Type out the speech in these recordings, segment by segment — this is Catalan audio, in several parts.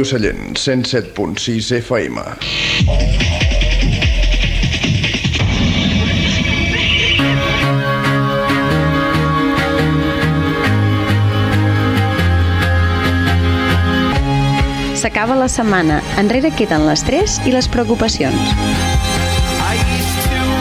Ràdio Sallent, 107.6 FM. S'acaba la setmana, enrere queden l'estrès i les preocupacions.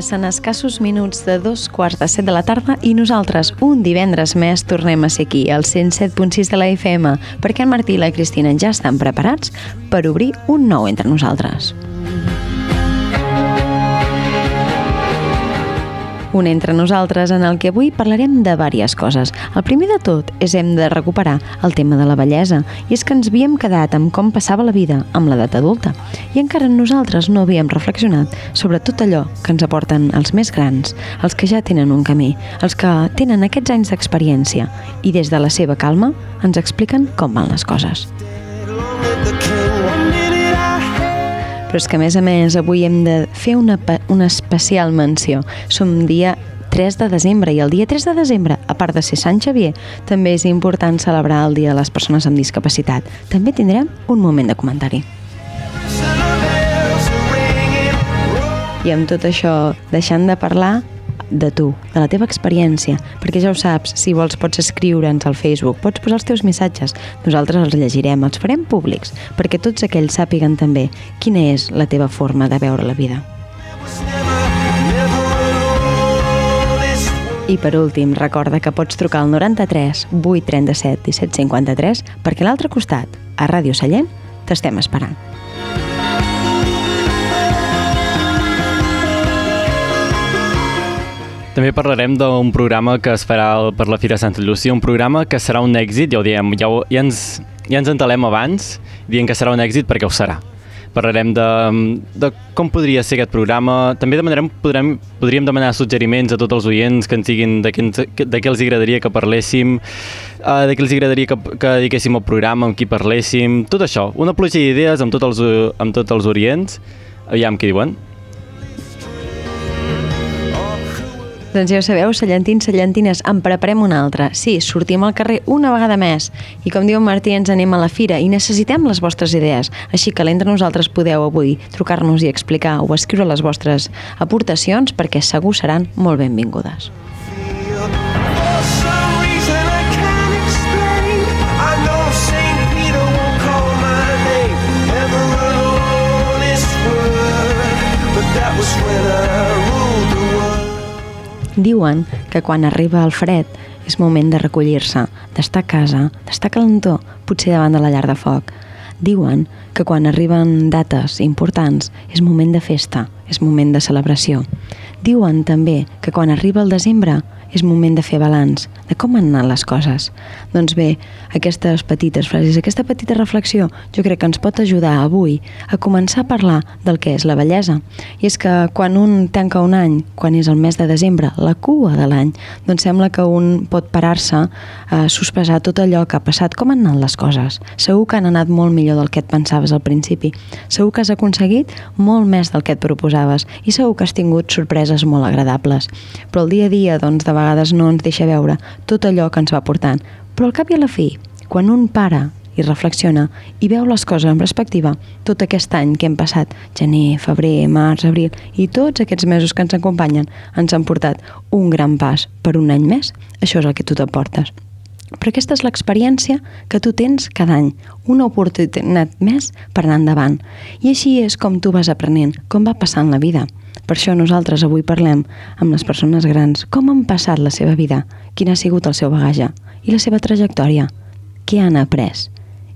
Passen escassos minuts de dos quarts de set de la tarda i nosaltres, un divendres més, tornem a ser aquí, al 107.6 de la FM, perquè en Martí i la Cristina ja estan preparats per obrir un nou entre nosaltres. Un entre nosaltres en el que avui parlarem de diverses coses. El primer de tot és hem de recuperar el tema de la bellesa, i és que ens havíem quedat amb com passava la vida amb l'edat adulta, i encara nosaltres no havíem reflexionat sobre tot allò que ens aporten els més grans, els que ja tenen un camí, els que tenen aquests anys d'experiència, i des de la seva calma ens expliquen com van les coses. Però és que, a més a més, avui hem de fer una, una especial menció. Som dia 3 de desembre i el dia 3 de desembre, a part de ser Sant Xavier, també és important celebrar el Dia de les Persones amb Discapacitat. També tindrem un moment de comentari. I amb tot això, deixant de parlar, de tu, de la teva experiència, perquè ja ho saps, si vols pots escriure'ns al Facebook, pots posar els teus missatges, nosaltres els llegirem, els farem públics, perquè tots aquells sàpiguen també quina és la teva forma de veure la vida. I per últim, recorda que pots trucar al 93 837 1753 perquè a l'altre costat, a Ràdio Sallent, t'estem esperant. També parlarem d'un programa que es farà per la Fira Santa Llúcia, un programa que serà un èxit, ja ho diem, ja, ho, ja, ens, ja ens entalem abans, dient que serà un èxit perquè ho serà. Parlarem de, de com podria ser aquest programa, també demanarem, podrem, podríem demanar suggeriments a tots els oients que ens diguin de què, de què els agradaria que parléssim, uh, de què els agradaria que, que dediquéssim el programa, amb qui parléssim, tot això, una pluja d'idees amb, tots els, amb tots els orients, aviam què diuen. Doncs ja ho sabeu, cellentins, cellentines, en preparem una altra. Sí, sortim al carrer una vegada més. I com diu Martí, ens anem a la fira i necessitem les vostres idees. Així que l'entre nosaltres podeu avui trucar-nos i explicar o escriure les vostres aportacions perquè segur seran molt benvingudes. Diuen que quan arriba el fred és moment de recollir-se, d'estar a casa, d'estar calentó, potser davant de la llar de foc. Diuen que quan arriben dates importants és moment de festa, és moment de celebració. Diuen també que quan arriba el desembre és moment de fer balanç, de com han anat les coses. Doncs bé, aquestes petites frases, aquesta petita reflexió, jo crec que ens pot ajudar avui a començar a parlar del que és la bellesa. I és que quan un tanca un any, quan és el mes de desembre, la cua de l'any, doncs sembla que un pot parar-se a sospesar tot allò que ha passat, com han anat les coses. Segur que han anat molt millor del que et pensaves al principi. Segur que has aconseguit molt més del que et proposaves i segur que has tingut sorpreses molt agradables. Però el dia a dia, doncs, de vegades no ens deixa veure tot allò que ens va portant. Però al cap i a la fi, quan un para i reflexiona i veu les coses en perspectiva, tot aquest any que hem passat, gener, febrer, març, abril, i tots aquests mesos que ens acompanyen, ens han portat un gran pas per un any més, això és el que tu t'aportes. Però aquesta és l'experiència que tu tens cada any, una oportunitat més per anar endavant. I així és com tu vas aprenent, com va passant la vida. Per això nosaltres avui parlem amb les persones grans, com han passat la seva vida, quin ha sigut el seu bagatge i la seva trajectòria, què han après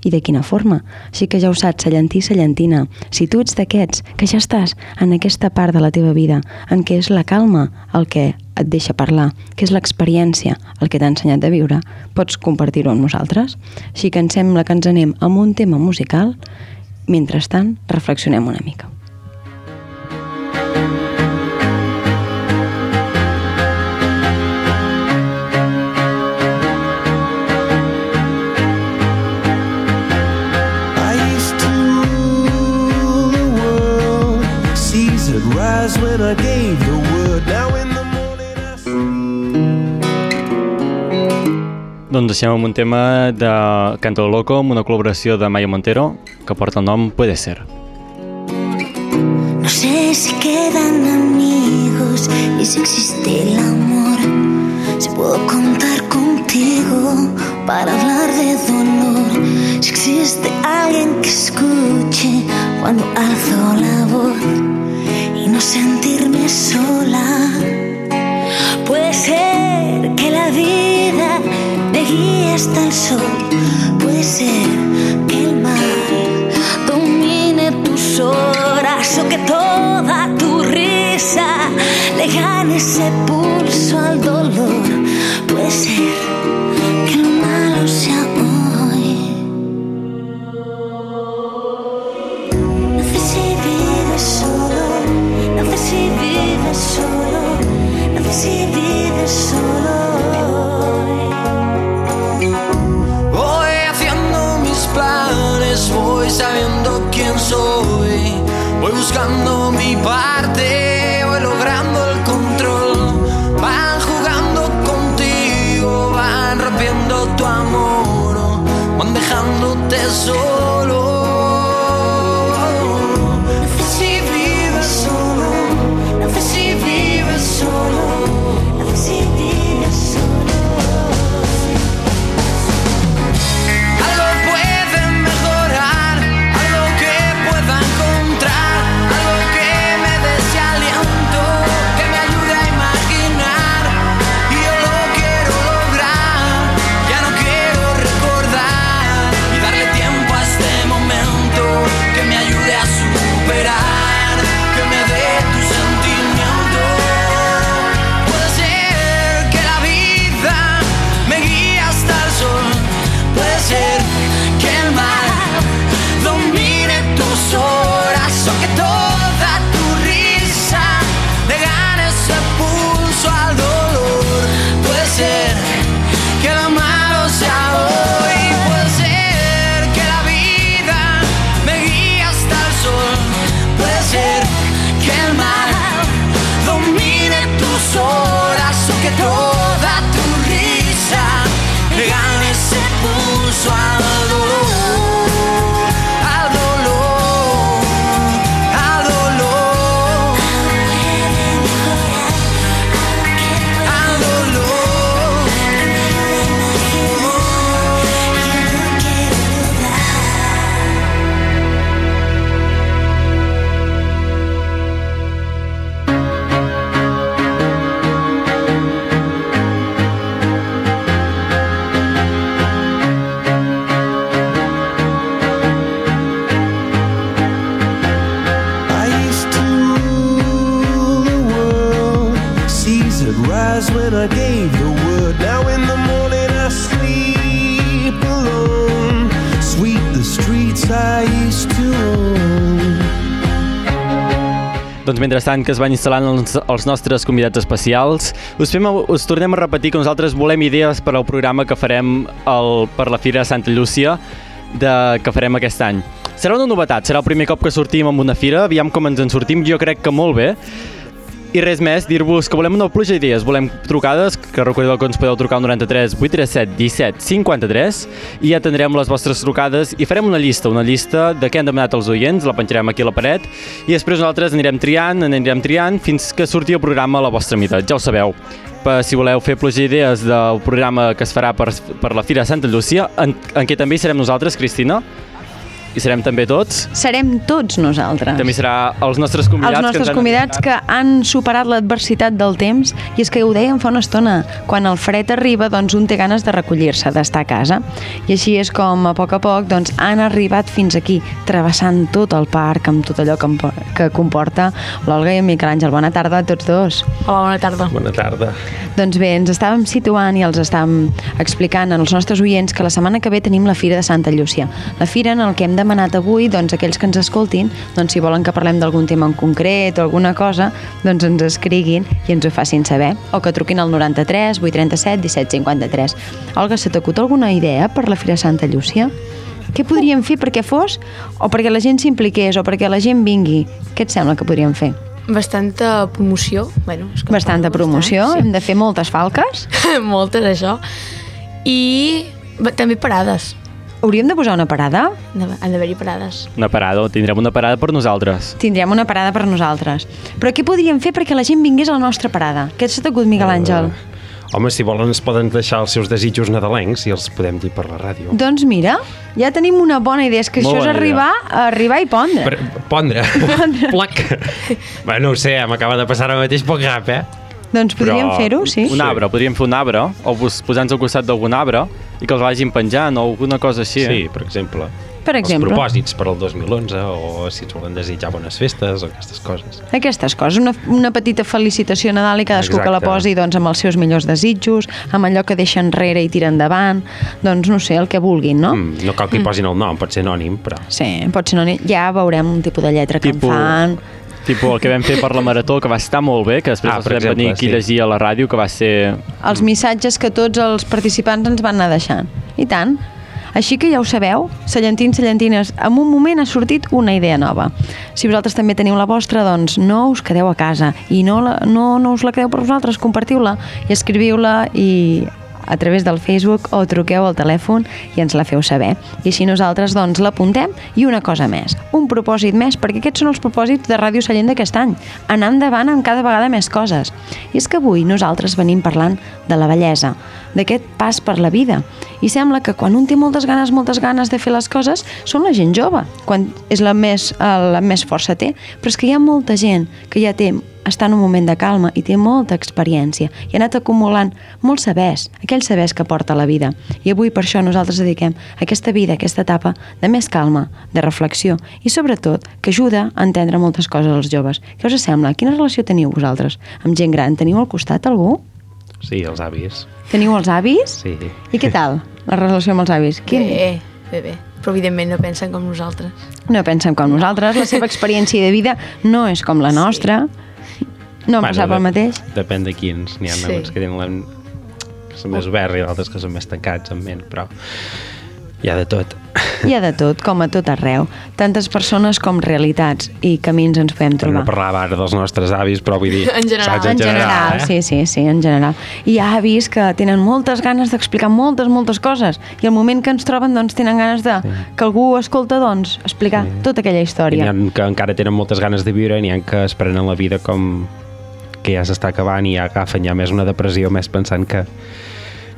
i de quina forma. Així que ja ho saps, Sallentí, Sallentina, si tu ets d'aquests, que ja estàs en aquesta part de la teva vida, en què és la calma el que et deixa parlar, que és l'experiència el que t'ha ensenyat a viure, pots compartir-ho amb nosaltres. Així que em sembla que ens anem amb un tema musical, mentrestant reflexionem una mica. when I gave the word. Now in Doncs deixem amb un tema de Canto Loco amb una col·laboració de Maya Montero que porta el nom Puede Ser. No sé si quedan amigos y si existe el amor. Si puedo contar contigo para hablar de dolor. Si existe alguien que escuche cuando alzo la voz no sentirme sola. Puede ser que la vida guíe hasta el sol. Puede ser que el mar domine tus horas o que toda tu risa le gane ese pulso al dolor. Puede ser que lo malo sea buscando so Doncs mentrestant que es van instal·lant els, els nostres convidats especials, us, fem, us tornem a repetir que nosaltres volem idees per al programa que farem el, per la Fira Santa Llúcia de, que farem aquest any. Serà una novetat, serà el primer cop que sortim amb una fira, aviam com ens en sortim, jo crec que molt bé. I res més, dir-vos que volem una pluja d'idees, volem trucades, que recordeu que ens podeu trucar al 93 837 17 53 i ja tindrem les vostres trucades i farem una llista, una llista de què han demanat els oients, la penjarem aquí a la paret i després nosaltres anirem triant, anirem triant fins que surti el programa a la vostra mida, ja ho sabeu. per, si voleu fer pluja d'idees del programa que es farà per, per la Fira Santa Llúcia, en, en què també hi serem nosaltres, Cristina? Hi serem també tots? Serem tots nosaltres. També serà els nostres convidats. els nostres que ens han convidats que han superat l'adversitat del temps i és que ho dèiem fa una estona, quan el fred arriba doncs un té ganes de recollir-se, d'estar a casa i així és com a poc a poc doncs, han arribat fins aquí, travessant tot el parc amb tot allò que, que comporta l'Olga i en Miquel Àngel. Bona tarda a tots dos. Hola, bona tarda. Bona tarda. Doncs bé, ens estàvem situant i els estàvem explicant als nostres oients que la setmana que ve tenim la Fira de Santa Llúcia. La Fira en el que hem demanat avui, doncs aquells que ens escoltin, doncs si volen que parlem d'algun tema en concret o alguna cosa, doncs ens escriguin i ens ho facin saber. O que truquin al 93 837 17 53. Olga, se t'acut alguna idea per la Fira Santa Llúcia? Què podríem fer perquè fos o perquè la gent s'impliqués o perquè la gent vingui? Què et sembla que podríem fer? Bastanta promoció. Bueno, és que Bastanta promoció, bastant, hem de fer moltes falques. sí. Moltes, això. I també parades. Hauríem de posar una parada? Han d'haver- Han d'haver-hi parades. Una parada, tindrem una parada per nosaltres. Tindríem una parada per nosaltres. Però què podríem fer perquè la gent vingués a la nostra parada? Què s'ha t'acut, Miguel Àngel? Home, si volen es poden deixar els seus desitjos nadalencs i els podem dir per la ràdio. Doncs mira, ja tenim una bona idea, és que Molt això és arribar, arribar i pondre. Per, pondre. Plac. Bé, no ho sé, m'acaba de passar ara mateix pel cap, eh? Doncs podríem fer-ho, sí. Un arbre, podríem fer un arbre, o pos- posar-nos al costat d'algun arbre i que els vagin penjant o alguna cosa així. Sí, per exemple. Per exemple. Els propòsits per al 2011 o si ens volen desitjar bones festes o aquestes coses. Aquestes coses, una, una petita felicitació a Nadal i cadascú que la Exacte. posi doncs, amb els seus millors desitjos, amb allò que deixa enrere i tira endavant, doncs no sé, el que vulguin, no? Mm, no cal que hi posin el nom, pot ser anònim, però... Sí, pot ser no, ja veurem un tipus de lletra que Tipo- en fan. Tipo el que vam fer per la Marató, que va estar molt bé, que després Ah, vam exemple, venir aquí sí. a llegir a la ràdio, que va ser... els missatges que tots els participants ens van anar deixant. I tant. Així que ja ho sabeu, cellentins, cellentines, en un moment ha sortit una idea nova. Si vosaltres també teniu la vostra, doncs no us quedeu a casa i no, la, no, no us la quedeu per vosaltres, compartiu-la i escriviu-la i a través del Facebook o truqueu al telèfon i ens la feu saber. I així nosaltres doncs l'apuntem i una cosa més, un propòsit més, perquè aquests són els propòsits de Ràdio Sallent d'aquest any, anar endavant amb cada vegada més coses. I és que avui nosaltres venim parlant de la bellesa, d'aquest pas per la vida. I sembla que quan un té moltes ganes, moltes ganes de fer les coses, són la gent jove, quan és la més, eh, la més força té. Però és que hi ha molta gent que ja té està en un moment de calma i té molta experiència i ha anat acumulant molts sabers, aquells sabers que porta la vida. I avui per això nosaltres dediquem aquesta vida, aquesta etapa de més calma, de reflexió i sobretot que ajuda a entendre moltes coses als joves. Què us sembla? Quina relació teniu vosaltres amb gent gran? Teniu al costat algú? Sí, els avis. Teniu els avis? Sí. I què tal la relació amb els avis? Quin... Bé, bé, bé. Però evidentment no pensen com nosaltres. No pensen com nosaltres, la seva experiència de vida no és com la nostra. No han passat pel de- mateix. Depèn de quins. N'hi ha Sí. alguns que tenen la... que són més oberts i d'altres que són més tancats en ment, però hi ha de tot. Hi ha de tot, com a tot arreu. Tantes persones com realitats i camins ens podem Per no trobar. parlava ara dels nostres avis, però vull dir... En general. saps? En general, eh? sí, sí, sí, en general. I hi ha avis que tenen moltes ganes d'explicar moltes, moltes coses i al moment que ens troben doncs tenen ganes de que algú escolta doncs explicar tota aquella I N'hi història. ha que encara tenen moltes ganes de viure, n'hi ha que es prenen la vida com que ja s'està acabant i ja agafen ja més una depressió, més pensant que,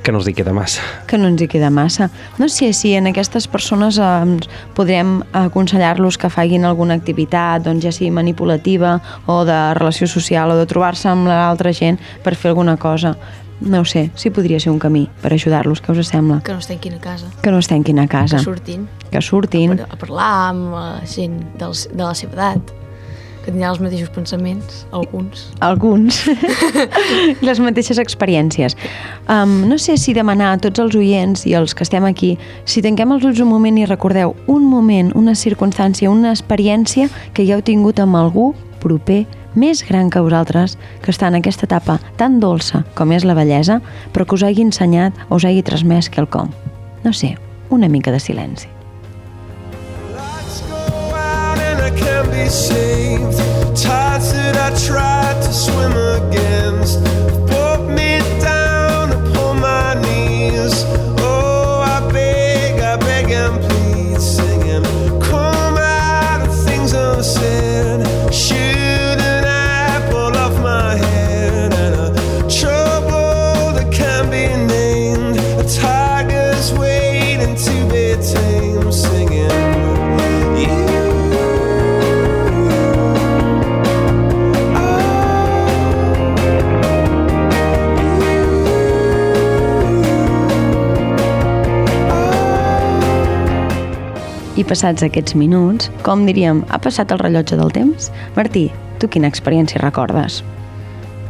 que no els hi queda massa. que no ens hi queda massa. No sé si en aquestes persones eh, podrem aconsellar-los que facin alguna activitat, doncs ja sigui manipulativa o de relació social o de trobar-se amb l'altra gent per fer alguna cosa. No ho sé, si podria ser un camí per ajudar-los, què us sembla? Que no es tanquin a casa. Que no es tanquin a casa, Que surtin que surtin. per, a parlar amb la gent del, de la seva edat. Que tindran els mateixos pensaments, alguns. alguns, les mateixes experiències. Um, no sé si demanar a tots els oients i els que estem aquí, si tanquem els ulls un moment i recordeu un moment, una circumstància, una experiència que ja heu tingut amb algú proper, més gran que vosaltres, que està en aquesta etapa tan dolça com és la bellesa, però que us hagi ensenyat o us hagi transmès quelcom. No sé, una mica de silenci. Saved. Tides that I tried to swim against passats aquests minuts, com diríem, ha passat el rellotge del temps? Martí, tu quina experiència recordes?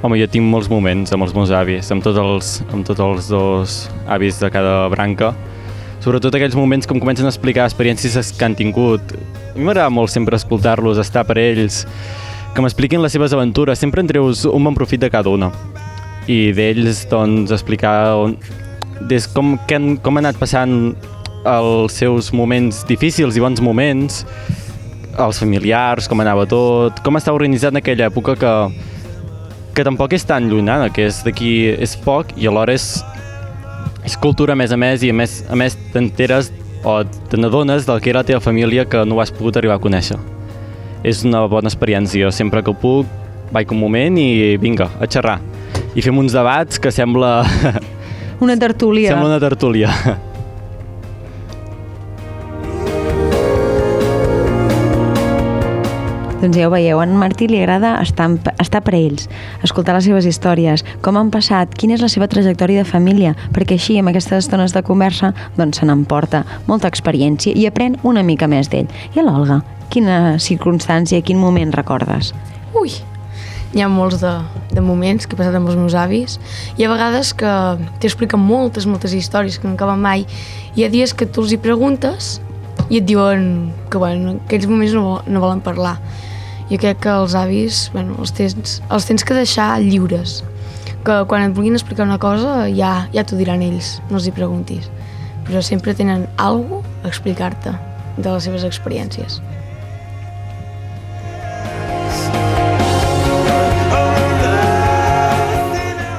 Home, jo tinc molts moments amb els meus avis, amb tots els, amb tots els dos avis de cada branca. Sobretot aquells moments que em comencen a explicar experiències que han tingut. A mi m'agrada molt sempre escoltar-los, estar per ells, que m'expliquin les seves aventures. Sempre en treus un bon profit de cada una. I d'ells, doncs, explicar on, des com, que han, com han anat passant els seus moments difícils i bons moments, els familiars, com anava tot, com estava organitzat en aquella època que, que tampoc és tan llunyana, que és d'aquí és poc i alhora és, és cultura a més a més i a més, a més t'enteres o te n'adones del que era la teva família que no ho has pogut arribar a conèixer. És una bona experiència, sempre que puc vaig un moment i vinga, a xerrar. I fem uns debats que sembla, Una tertúlia. sembla una tertúlia. Doncs ja ho veieu, en Martí li agrada estar, estar per ells, escoltar les seves històries, com han passat, quina és la seva trajectòria de família, perquè així, amb aquestes estones de conversa, doncs se n'emporta molta experiència i aprèn una mica més d'ell. I a l'Olga, quina circumstància, quin moment recordes? Ui, hi ha molts de, de moments que he passat amb els meus avis i a vegades que t'expliquen moltes, moltes històries que no acaben mai. Hi ha dies que tu els hi preguntes i et diuen que bueno, en aquells moments no, no volen parlar. Jo crec que els avis bueno, els, tens, els tens que deixar lliures, que quan et vulguin explicar una cosa ja, ja t'ho diran ells, no els hi preguntis. Però sempre tenen alguna a explicar-te de les seves experiències.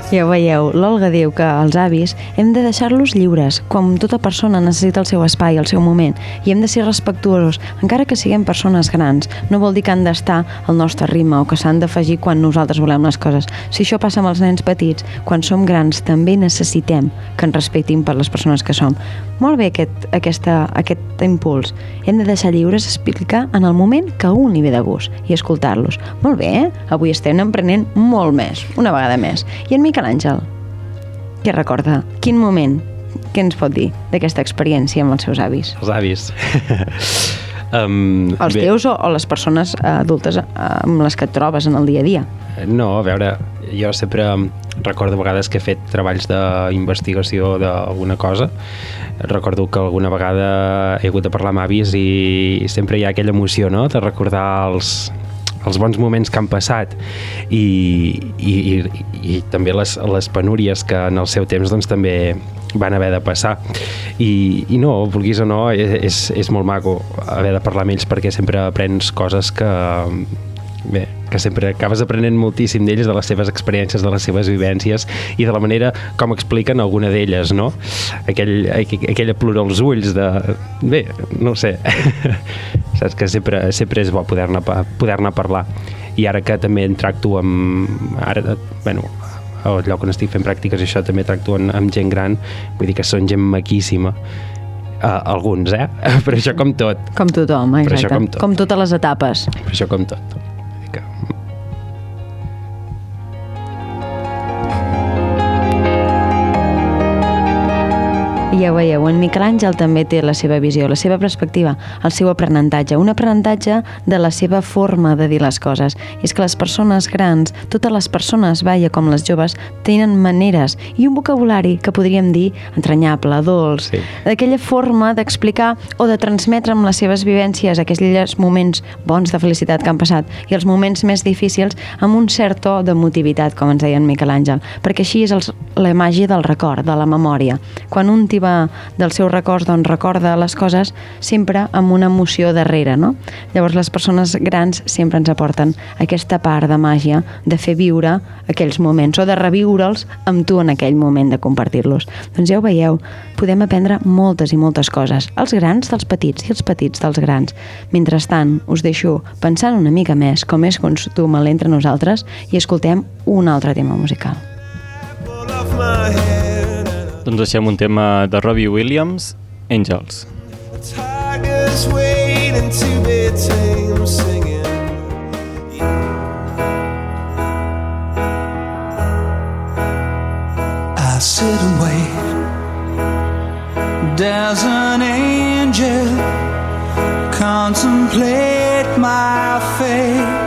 Ja veieu, l'Olga diu que els avis hem de deixar-los lliures, com tota persona necessita el seu espai, el seu moment, i hem de ser respectuosos, encara que siguem persones grans. No vol dir que han d'estar al nostre ritme o que s'han d'afegir quan nosaltres volem les coses. Si això passa amb els nens petits, quan som grans també necessitem que ens respectin per les persones que som. Molt bé aquest, aquesta, aquest impuls. Hem de deixar lliures explicar en el moment que un li ve de gust i escoltar-los. Molt bé, eh? Avui estem aprenent molt més, una vegada més. I en Miquel Àngel, què recorda? Quin moment? Què ens pot dir d'aquesta experiència amb els seus avis? Els avis. um, Els teus o, o les persones eh, adultes eh, amb les que et trobes en el dia a dia? No, a veure, jo sempre recordo vegades que he fet treballs d'investigació d'alguna cosa. Recordo que alguna vegada he hagut de parlar amb avis i sempre hi ha aquella emoció, no?, de recordar els, els bons moments que han passat i, i, i, i també les, les penúries que en el seu temps doncs, també van haver de passar. I, i no, vulguis o no és, és molt maco haver de parlar amb ells perquè sempre aprens coses que bé, que sempre acabes aprenent moltíssim d'ells, de les seves experiències, de les seves vivències i de la manera com expliquen alguna d'elles, no? Aquell, aqu- aquella plora als ulls de... Bé, no sé. Saps que sempre, sempre és bo poder-ne poder parlar. I ara que també en tracto amb... Ara, bueno, al lloc on estic fent pràctiques això també tracto amb, amb gent gran, vull dir que són gent maquíssima. Uh, alguns, eh? Però això com tot. Com tothom, Però això exacte. com tot. com totes les etapes. Però això com tot. Vull I ja veieu, en Miquel Àngel també té la seva visió, la seva perspectiva, el seu aprenentatge, un aprenentatge de la seva forma de dir les coses. I és que les persones grans, totes les persones, vaja, com les joves, tenen maneres i un vocabulari que podríem dir entranyable, dolç, Sí. d'aquella forma d'explicar o de transmetre amb les seves vivències aquells moments bons de felicitat que han passat i els moments més difícils amb un cert to d'emotivitat, com ens deia en Miquel Àngel, perquè així és els, la màgia del record, de la memòria. Quan un t'hi va dels seus records, doncs recorda les coses sempre amb una emoció darrere, no? Llavors les persones grans sempre ens aporten aquesta part de màgia de fer viure aquells moments o de reviure'ls amb tu en aquell moment de compartir-los. Doncs ja ho veieu, podem aprendre moltes i moltes coses, els grans dels petits i els petits dels grans. Mentrestant, us deixo pensant una mica més com és costum entre nosaltres i escoltem un altre tema musical. Pull off my head doncs deixem un tema de Robbie Williams, Angels. Singing I sit and wait. Does an angel contemplate my fate?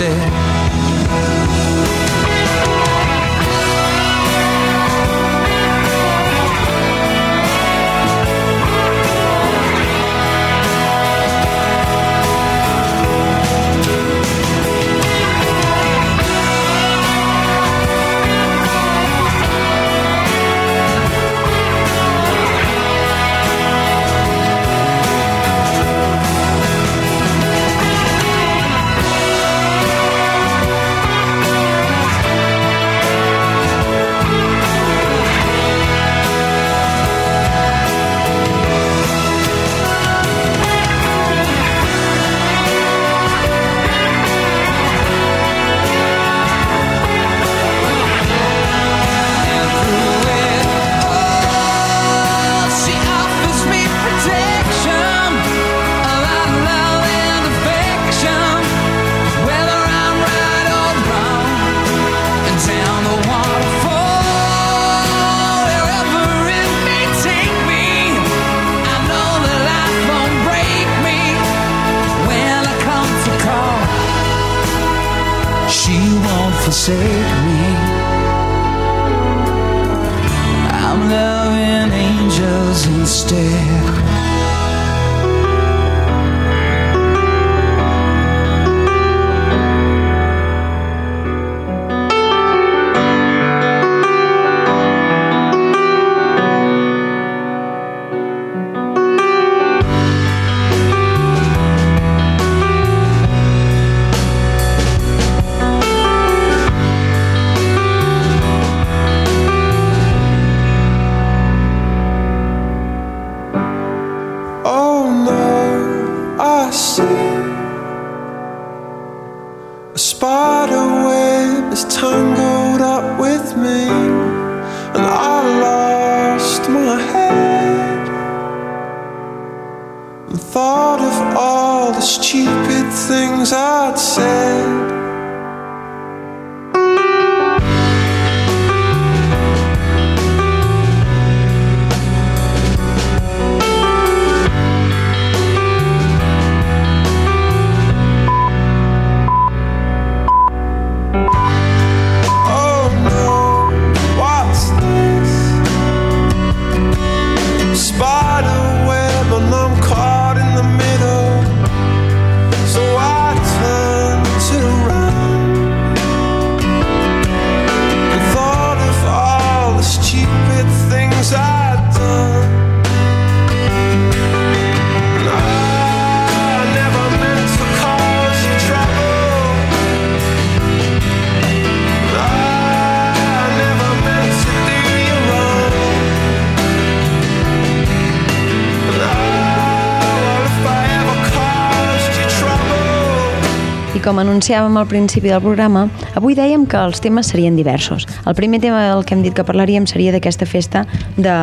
instead com anunciàvem al principi del programa, avui dèiem que els temes serien diversos. El primer tema del que hem dit que parlaríem seria d'aquesta festa de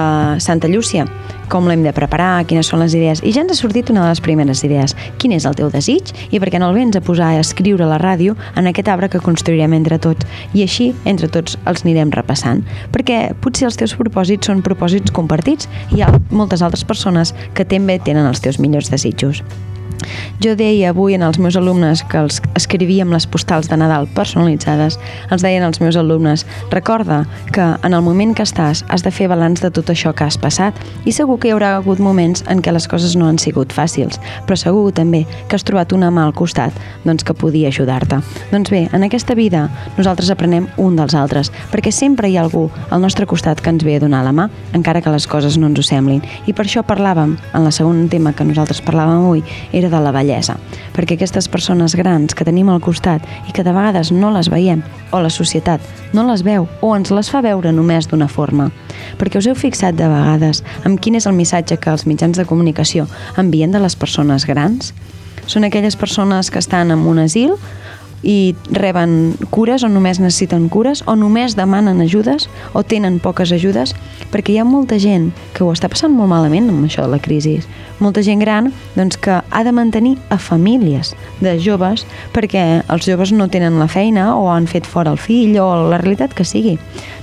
Santa Llúcia, com l'hem de preparar, quines són les idees. I ja ens ha sortit una de les primeres idees. Quin és el teu desig i per què no el vens a posar a escriure a la ràdio en aquest arbre que construirem entre tots. I així, entre tots, els anirem repassant. Perquè potser els teus propòsits són propòsits compartits i hi ha moltes altres persones que també tenen els teus millors desitjos. Jo deia avui en els meus alumnes que els escrivíem les postals de Nadal personalitzades, els deien als meus alumnes, recorda que en el moment que estàs has de fer balanç de tot això que has passat i segur que hi haurà hagut moments en què les coses no han sigut fàcils, però segur també que has trobat una mà al costat doncs que podia ajudar-te. Doncs bé, en aquesta vida nosaltres aprenem un dels altres, perquè sempre hi ha algú al nostre costat que ens ve a donar la mà, encara que les coses no ens ho semblin. I per això parlàvem, en la segon tema que nosaltres parlàvem avui, era de la bellesa, perquè aquestes persones grans que tenim al costat i que de vegades no les veiem, o la societat no les veu o ens les fa veure només d'una forma. Perquè us heu fixat de vegades amb quin és el missatge que els mitjans de comunicació envien de les persones grans? Són aquelles persones que estan en un asil i reben cures o només necessiten cures o només demanen ajudes o tenen poques ajudes perquè hi ha molta gent que ho està passant molt malament amb això de la crisi. Molta gent gran doncs, que ha de mantenir a famílies de joves perquè els joves no tenen la feina o han fet fora el fill o la realitat que sigui.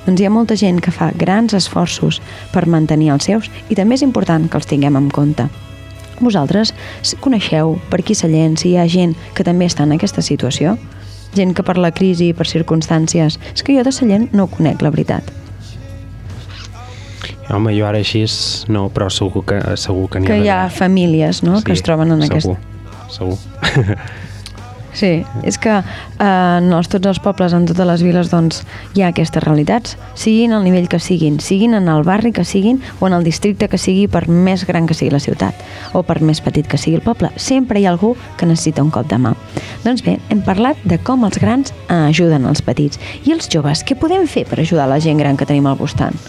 Doncs hi ha molta gent que fa grans esforços per mantenir els seus i també és important que els tinguem en compte vosaltres coneixeu per aquí Sallent si hi ha gent que també està en aquesta situació? Gent que per la crisi, per circumstàncies... És que jo de Sallent no ho conec, la veritat. Home, jo ara així no, però segur que, segur que n'hi Que hi ha d'haver. famílies no? que es troben en aquest... segur, Segur. Sí, és que eh, en els, tots els pobles, en totes les viles, doncs, hi ha aquestes realitats, siguin al nivell que siguin, siguin en el barri que siguin o en el districte que sigui per més gran que sigui la ciutat o per més petit que sigui el poble. Sempre hi ha algú que necessita un cop de mà. Doncs bé, hem parlat de com els grans eh, ajuden els petits. I els joves, què podem fer per ajudar la gent gran que tenim al voltant?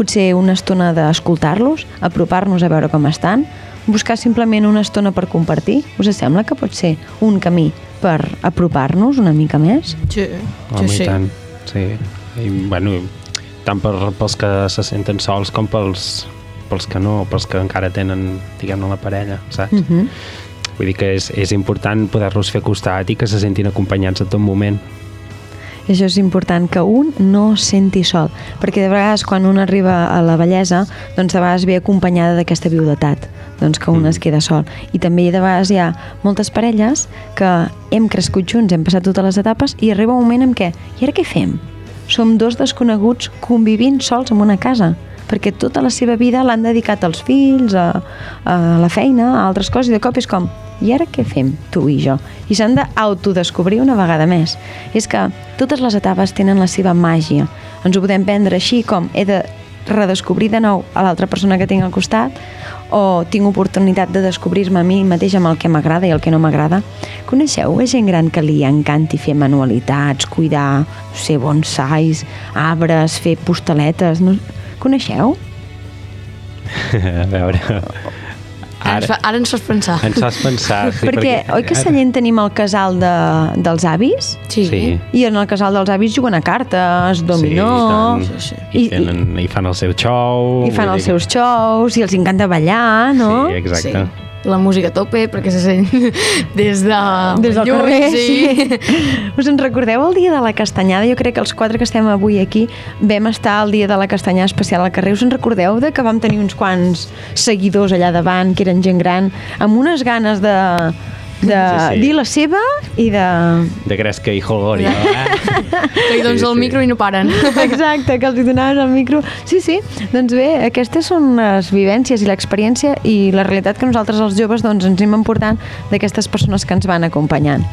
Potser una estona d'escoltar-los, apropar-nos a veure com estan, buscar simplement una estona per compartir? Us sembla que pot ser un camí per apropar-nos una mica més? Sí, Home, i tant, sí. I, bueno, tant per, pels que se senten sols com pels, pels que no, pels que encara tenen, diguem-ne, la parella, saps? Mm -hmm. Vull dir que és, és important poder-los fer costat i que se sentin acompanyats a tot moment. Això és important, que un no es senti sol, perquè de vegades quan un arriba a la bellesa, doncs de vegades ve acompanyada d'aquesta viudetat, doncs que un Mm. es queda sol. I també de vegades hi ha moltes parelles que hem crescut junts, hem passat totes les etapes i arriba un moment en què, i ara què fem? Som dos desconeguts convivint sols en una casa perquè tota la seva vida l'han dedicat als fills, a, a la feina, a altres coses, i de cop és com, i ara què fem, tu i jo? I s'han d'autodescobrir una vegada més. És que totes les etapes tenen la seva màgia. Ens ho podem prendre així com he de redescobrir de nou a l'altra persona que tinc al costat o tinc oportunitat de descobrir-me a mi mateix amb el que m'agrada i el que no m'agrada. Coneixeu a gent gran que li encanti fer manualitats, cuidar, no sé, bonsais, arbres, fer postaletes... No... Coneixeu? a veure... Ara, ens fa, ara ens fas pensar. Ens fas pensar, sí, perquè, oi que a Sallent tenim el casal de, dels avis? Sí. Sí. I en el casal dels avis juguen a cartes, dominó... Sí, i, tant. I, tenen, i fan el seu show. i fan els dir seus shows i els encanta ballar, no? Sí, exacte. Sí. La música a tope, perquè se sent des de... Des del lluny, carrer, sí. sí. Us en recordeu el dia de la castanyada? Jo crec que els quatre que estem avui aquí vam estar el dia de la castanyada especial al carrer. Us en recordeu de que vam tenir uns quants seguidors allà davant, que eren gent gran, amb unes ganes de, de Sí, sí. dir la seva i de... De Gresca i Holgorio. Eh? Que li dones Sí, el sí. micro i no paren. Exacte, que els hi donaves el micro. Sí, sí, doncs bé, aquestes són les vivències i l'experiència i la realitat que nosaltres els joves doncs, ens anem emportant d'aquestes persones que ens van acompanyant.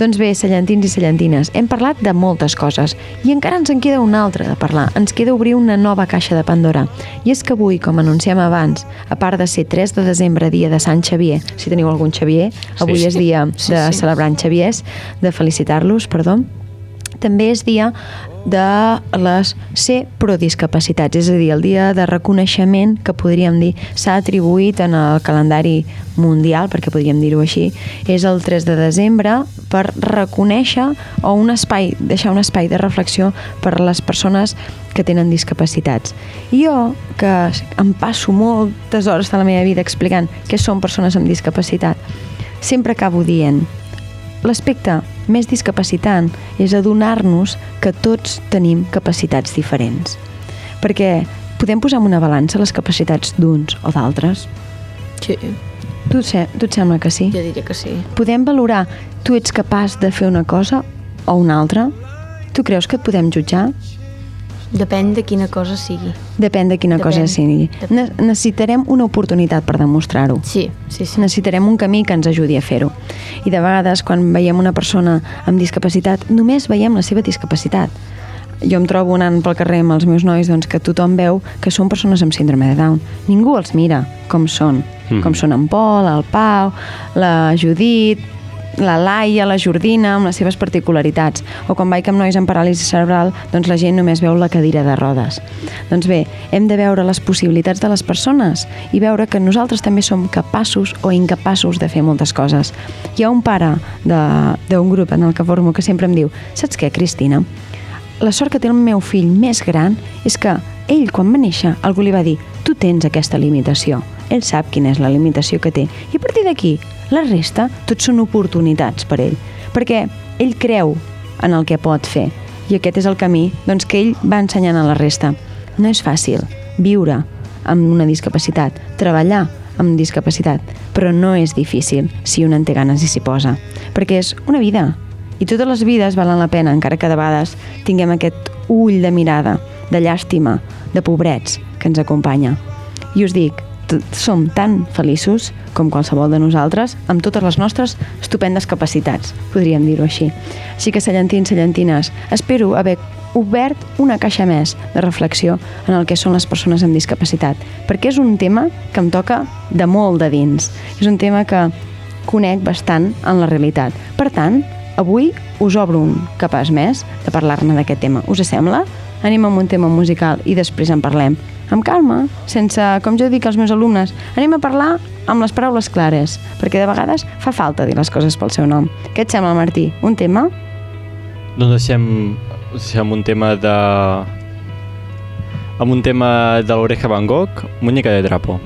Doncs bé, cellentins i cellentines, hem parlat de moltes coses i encara ens en queda una altra de parlar. Ens queda obrir una nova caixa de Pandora. I és que avui, com anunciem abans, a part de ser 3 de desembre, dia de Sant Xavier, si teniu algun Xavier, avui Sí. És dia Sí, de sí. celebrar en Xaviers, de felicitar-los, perdó, també és dia de les ser prodiscapacitats, és a dir, el dia de reconeixement que podríem dir s'ha atribuït en el calendari mundial, perquè podríem dir-ho així, és el 3 de desembre per reconèixer o un espai, deixar un espai de reflexió per a les persones que tenen discapacitats. I jo, que em passo moltes hores de la meva vida explicant què són persones amb discapacitat, sempre acabo dient L'aspecte més discapacitant és adonar-nos que tots tenim capacitats diferents. Perquè podem posar en una balança les capacitats d'uns o d'altres? Sí, Tu, tu et sembla que sí? jo diria que sí. Podem valorar tu ets capaç de fer una cosa o una altra? Tu creus que et podem jutjar? Depèn de quina cosa sigui. Depèn de quina Depèn. cosa sigui. Depèn. Ne necessitarem una oportunitat per demostrar-ho. Sí, sí, sí. Necessitarem un camí que ens ajudi a fer-ho. I de vegades, quan veiem una persona amb discapacitat, només veiem la seva discapacitat. Jo em trobo anant pel carrer amb els meus nois doncs, que tothom veu que són persones amb síndrome de Down. Ningú els mira com són. Mhm. Com són en Pol, el Pau, la Judit, la Laia, la Jordina, amb les seves particularitats. O quan vaig amb nois amb paràlisi cerebral, doncs la gent només veu la cadira de rodes. Doncs bé, hem de veure les possibilitats de les persones i veure que nosaltres també som capaços o incapaços de fer moltes coses. Hi ha un pare d'un grup en el que formo que sempre em diu saps què, Cristina? La sort que té el meu fill més gran és que ell, quan va néixer, algú li va dir tu tens aquesta limitació. Ell sap quina és la limitació que té. I a partir d'aquí, la resta, tot són oportunitats per ell. Perquè ell creu en el que pot fer. I aquest és el camí doncs, que ell va ensenyant a la resta. No és fàcil viure amb una discapacitat, treballar amb discapacitat, però no és difícil si un en té ganes i s'hi posa. Perquè és una vida, i totes les vides valen la pena, encara que de vegades tinguem aquest ull de mirada, de llàstima, de pobrets que ens acompanya. I us dic, som tan feliços com qualsevol de nosaltres amb totes les nostres estupendes capacitats, podríem dir-ho així. Així que, cellentins, cellentines, espero haver obert una caixa més de reflexió en el que són les persones amb discapacitat, perquè és un tema que em toca de molt de dins. És un tema que conec bastant en la realitat. Per tant, avui us obro un capaç més de parlar-ne d'aquest tema. Us sembla? Anem amb un tema musical i després en parlem. Amb calma, sense, com jo dic als meus alumnes, anem a parlar amb les paraules clares, perquè de vegades fa falta dir les coses pel seu nom. Què et sembla, Martí? Un tema? Doncs deixem, deixem un tema de... amb un tema de l'Oreja Van Gogh, Muñeca de Trapo.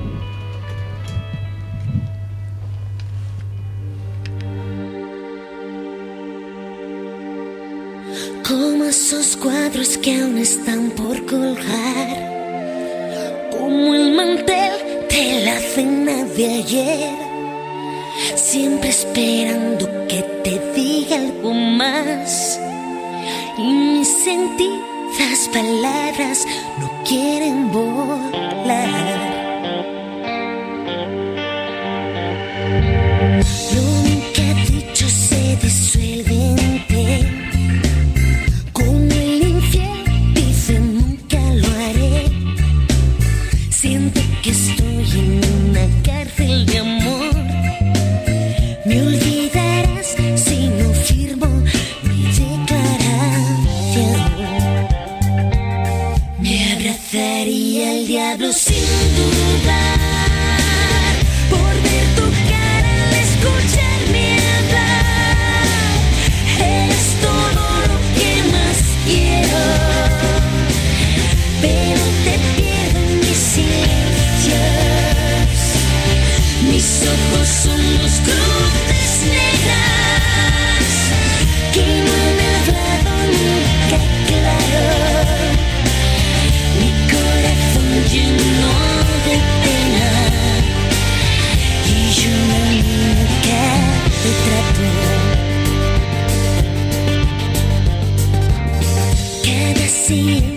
Esos cuadros que aún están por colgar. Como el mantel de la cena de ayer. Siempre esperando que te diga algo más. Y mis sentidas palabras no quieren volar. Cada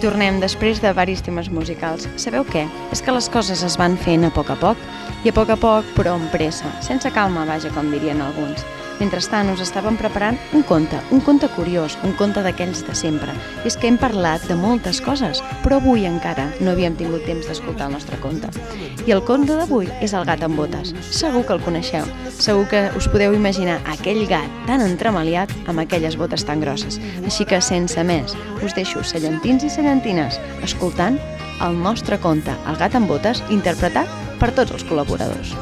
Tornem després de varis temes musicals. Sabeu què? És que les coses es van fent a poc a poc, i a poc a poc, però amb pressa, sense calma, vaja, com dirien alguns. Mentrestant, us estàvem preparant un conte, un conte curiós, un conte d'aquells de sempre. I és que hem parlat de moltes coses, però avui encara no havíem tingut temps d'escoltar el nostre conte. I el conte d'avui és el gat amb botes. Segur que el coneixeu. Segur que us podeu imaginar aquell gat tan entremaliat amb aquelles botes tan grosses. Així que, sense més, us deixo cellentins i cellentines escoltant el nostre conte, el gat amb botes, interpretat per tots els col·laboradors.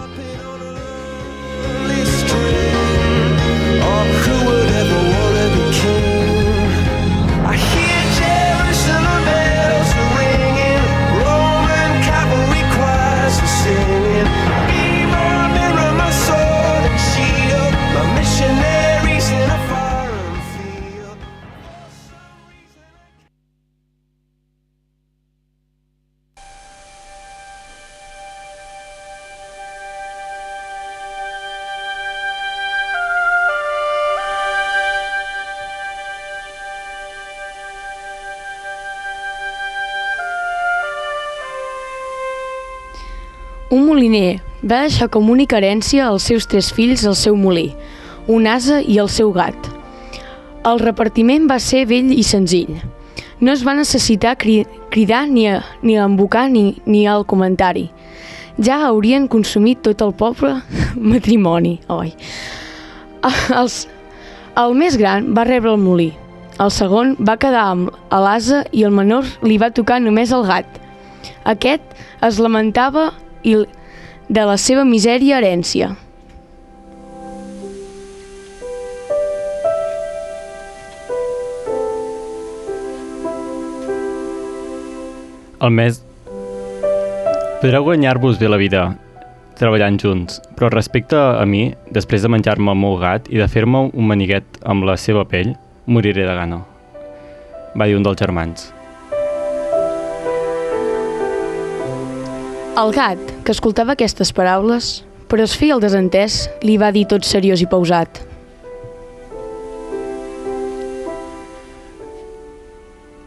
Un moliner va deixar com única herència als seus tres fills el seu molí, un ase i el seu gat. El repartiment va ser vell i senzill. No es va necessitar cri cridar ni a, ni a embocar ni, ni al comentari. Ja haurien consumit tot el poble matrimoni. Oi. Els, el més gran va rebre el molí. El segon va quedar amb l'ase i el menor li va tocar només el gat. Aquest es lamentava i de la seva misèria herència. El mes... Podreu guanyar-vos bé la vida treballant junts, però respecte a mi, després de menjar-me el meu gat i de fer-me un maniguet amb la seva pell, moriré de gana. Va dir un dels germans. El gat, que escoltava aquestes paraules, però es feia el desentès, li va dir tot seriós i pausat.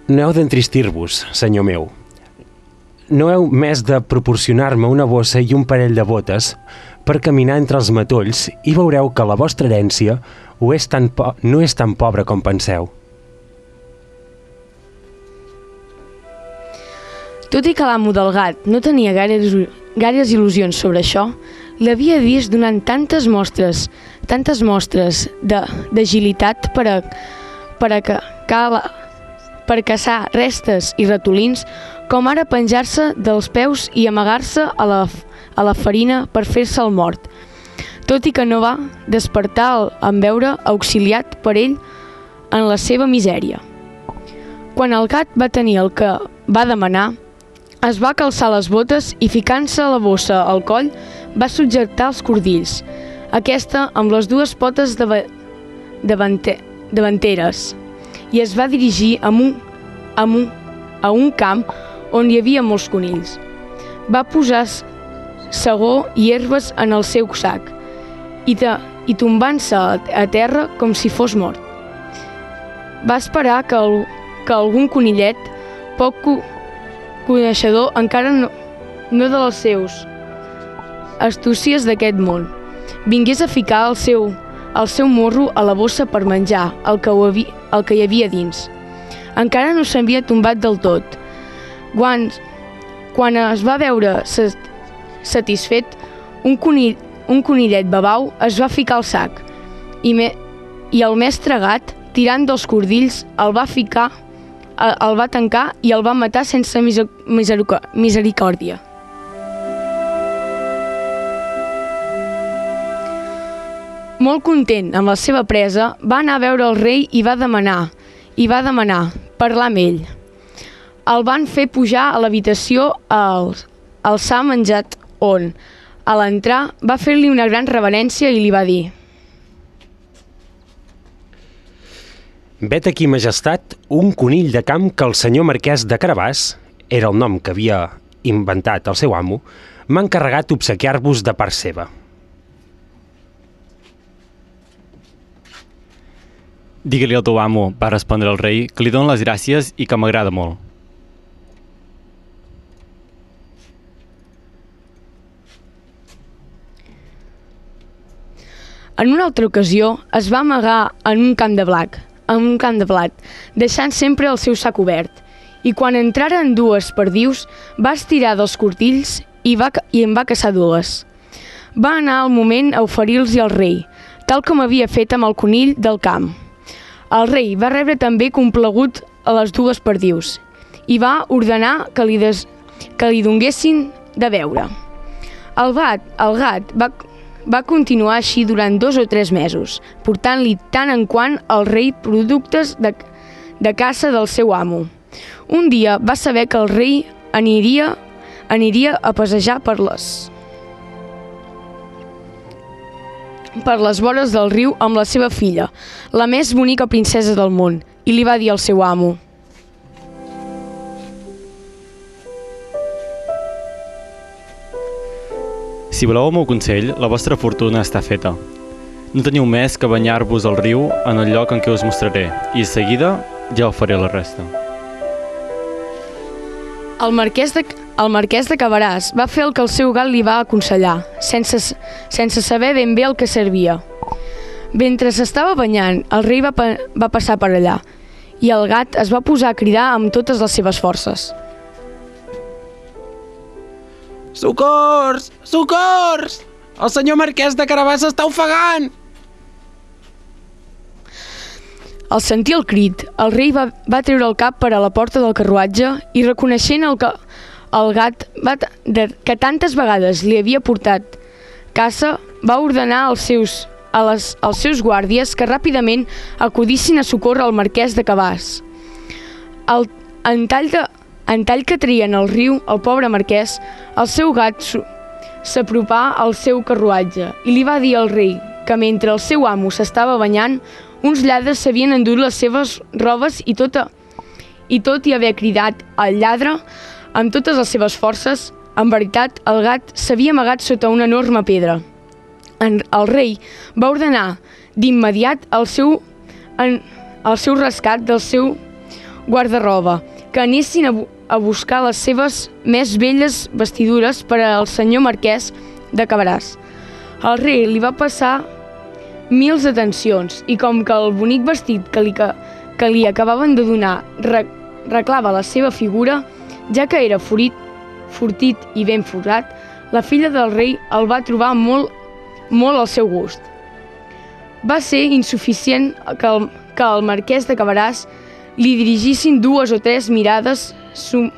No heu d'entristir-vos, senyor meu. No heu més de proporcionar-me una bossa i un parell de botes per caminar entre els matolls i veureu que la vostra herència ho és tan no és tan pobra com penseu. Tot i que l'amo del gat no tenia gaires, gaires il·lusions sobre això, l'havia vist donant tantes mostres, tantes mostres d'agilitat per a, per a que, cala, per caçar restes i ratolins, com ara penjar-se dels peus i amagar-se a la, a la farina per fer-se el mort. Tot i que no va despertar en veure auxiliat per ell en la seva misèria. Quan el gat va tenir el que va demanar, es va calçar les botes i ficant-se la bossa al coll va subjectar els cordills, aquesta amb les dues potes de davante, davanteres, i es va dirigir a un, a un, a un camp on hi havia molts conills. Va posar segó i herbes en el seu sac i, de, i tombant-se a, terra com si fos mort. Va esperar que, el, que algun conillet, poc coneixedor encara no, no de les seus astúcies d'aquest món, vingués a ficar el seu, el seu morro a la bossa per menjar el que, ho havia, el que hi havia dins. Encara no s'havia tombat del tot. Quan, quan es va veure sa- satisfet, un, conill, un conillet babau es va ficar al sac i, me, i el mestre gat, tirant dels cordills, el va ficar el va tancar i el va matar sense misericòrdia. Molt content amb la seva presa, va anar a veure el rei i va demanar, i va demanar parlar amb ell. El van fer pujar a l'habitació al, al s'ha menjat on, a l'entrar, va fer-li una gran reverència i li va dir Vet aquí, majestat, un conill de camp que el senyor marquès de Carabàs, era el nom que havia inventat el seu amo, m'ha encarregat obsequiar-vos de part seva. Digue-li al teu amo, va respondre el rei, que li dono les gràcies i que m'agrada molt. En una altra ocasió es va amagar en un camp de blat, en un camp de blat, deixant sempre el seu sac obert. I quan entraren dues perdius, va estirar dels cortills i, va, i en va caçar dues. Va anar al moment a oferir-los al rei, tal com havia fet amb el conill del camp. El rei va rebre també complegut a les dues perdius i va ordenar que li, des, que li donguessin de beure. El gat, el gat va, va continuar així durant dos o tres mesos, portant-li tant en quant al rei productes de, de caça del seu amo. Un dia va saber que el rei aniria, aniria a passejar per les per les vores del riu amb la seva filla, la més bonica princesa del món, i li va dir al seu amo Si voleu el meu consell, la vostra fortuna està feta. No teniu més que banyar-vos al riu en el lloc en què us mostraré, i de seguida ja ho faré la resta. El marquès de, el marquès de Cabaràs va fer el que el seu gat li va aconsellar, sense, sense saber ben bé el que servia. Mentre s'estava banyant, el rei va, va passar per allà i el gat es va posar a cridar amb totes les seves forces. Socors! Socors! El senyor marquès de Carabàs està ofegant! Al sentir el crit, el rei va, va treure el cap per a la porta del carruatge i reconeixent el, que, el gat va, de, que tantes vegades li havia portat caça, va ordenar als seus, a les, als seus guàrdies que ràpidament acudissin a socórrer el marquès de Cabàs. El, en, tall de, en tall que traien al riu el pobre marquès, el seu gat s'apropà al seu carruatge i li va dir al rei que mentre el seu amo s'estava banyant, uns lladres s'havien endut les seves robes i tota, i tot i haver cridat al lladre amb totes les seves forces, En veritat, el gat s'havia amagat sota una enorme pedra. En, el rei va ordenar d'immediat el seu, en, el seu rescat del seu guardarroba, que anessin a, a buscar les seves més velles vestidures per al senyor marquès de Cabràs. El rei li va passar mils atencions i com que el bonic vestit que li, que, que li acabaven de donar re, reclava la seva figura, ja que era forit, fortit i ben forrat, la filla del rei el va trobar molt, molt al seu gust. Va ser insuficient que el, que el marquès de Cabaràs li dirigissin dues o tres mirades su,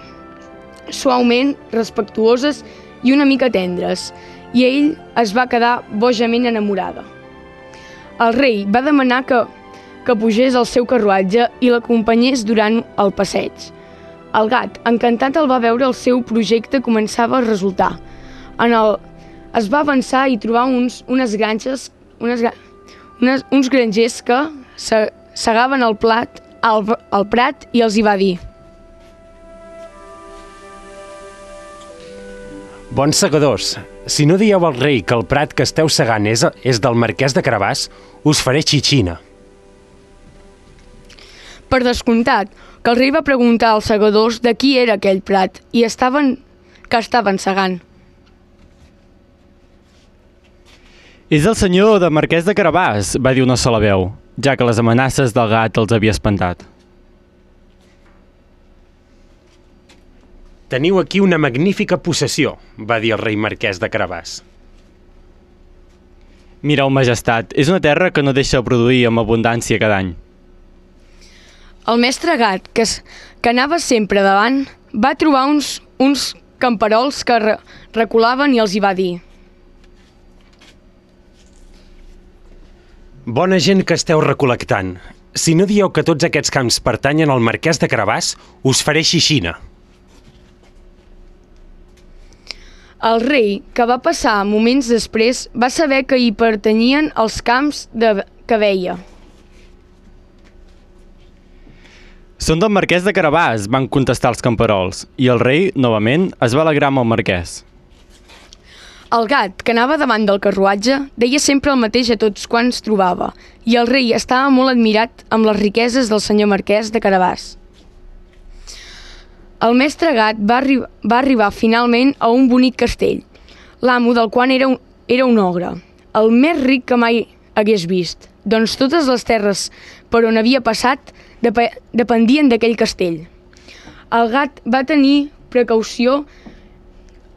suaument respectuoses i una mica tendres, i ell es va quedar bojament enamorada. El rei va demanar que, que pugés al seu carruatge i l'acompanyés durant el passeig. El gat, encantat, el va veure el seu projecte començava a resultar. En el, es va avançar i trobar uns, unes granges, unes, unes, uns grangers que se, segaven el plat al, al prat i els hi va dir Bons segadors, si no dieu al rei que el prat que esteu segant és, és del marquès de Carabàs, us faré xitxina. Per descomptat, que el rei va preguntar als segadors de qui era aquell prat i estaven que estaven segant. És el senyor de Marquès de Carabàs, va dir una sola veu, ja que les amenaces del gat els havia espantat. Teniu aquí una magnífica possessió, va dir el rei marquès de Carabàs. Mireu, majestat, és una terra que no deixa de produir amb abundància cada any. El mestre gat, que, es, que anava sempre davant, va trobar uns, uns camperols que re, reculaven i els hi va dir Bona gent que esteu recol·lectant. Si no dieu que tots aquests camps pertanyen al marquès de Carabàs, us faré xixina. El rei, que va passar moments després, va saber que hi pertanyien els camps de, que veia. Són del Marquès de Carabàs, van contestar els camperols, i el rei, novament, es va alegrar amb el marquès. El gat, que anava davant del carruatge, deia sempre el mateix a tots quants trobava, i el rei estava molt admirat amb les riqueses del senyor marquès de Carabàs. El mestre gat va, arri va arribar finalment a un bonic castell, l'amo del qual era un, era un ogre, el més ric que mai hagués vist, doncs totes les terres per on havia passat dep dependien d'aquell castell. El gat va tenir precaució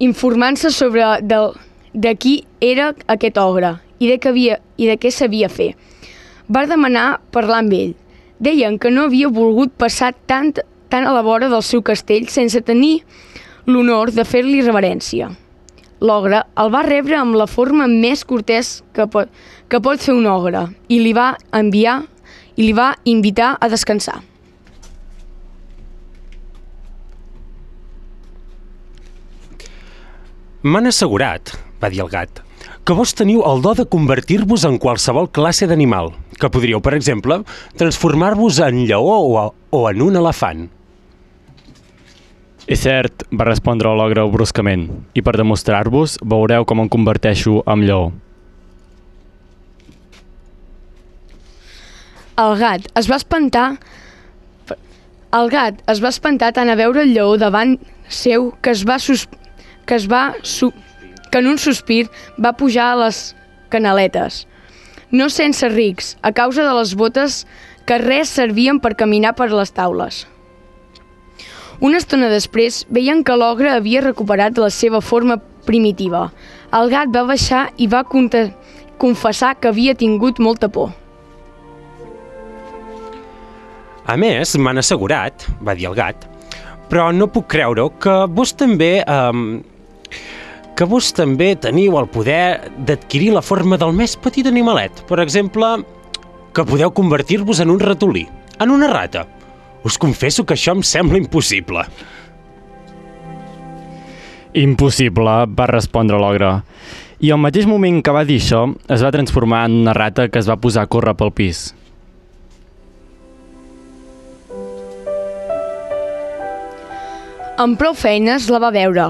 informant-se sobre del, de qui era aquest ogre i de, què havia, i de què sabia fer. Va demanar parlar amb ell. Deien que no havia volgut passar tant, tant a la vora del seu castell sense tenir l'honor de fer-li reverència. L'ogre el va rebre amb la forma més cortès que pot, que pot fer un ogre i li va enviar i li va invitar a descansar. M'han assegurat, va dir el gat, que vos teniu el do de convertir-vos en qualsevol classe d'animal, que podríeu, per exemple, transformar-vos en lleó o, o en un elefant. És cert, va respondre l'ogre bruscament, i per demostrar-vos veureu com em converteixo en lleó. El gat es va espantar el gat es va espantar tant a veure el lleó davant seu que es va, sus... que es va su... que en un sospir va pujar a les canaletes. No sense rics, a causa de les botes que res servien per caminar per les taules. Una estona després veien que l'ogre havia recuperat la seva forma primitiva. El gat va baixar i va confessar que havia tingut molta por. A més, m'han assegurat, va dir el gat, però no puc creure que vos també... Um, que vos també teniu el poder d'adquirir la forma del més petit animalet. Per exemple, que podeu convertir-vos en un ratolí, en una rata. Us confesso que això em sembla impossible. Impossible, va respondre l'ogre. I al mateix moment que va dir això, es va transformar en una rata que es va posar a córrer pel pis. Amb prou feines la va veure.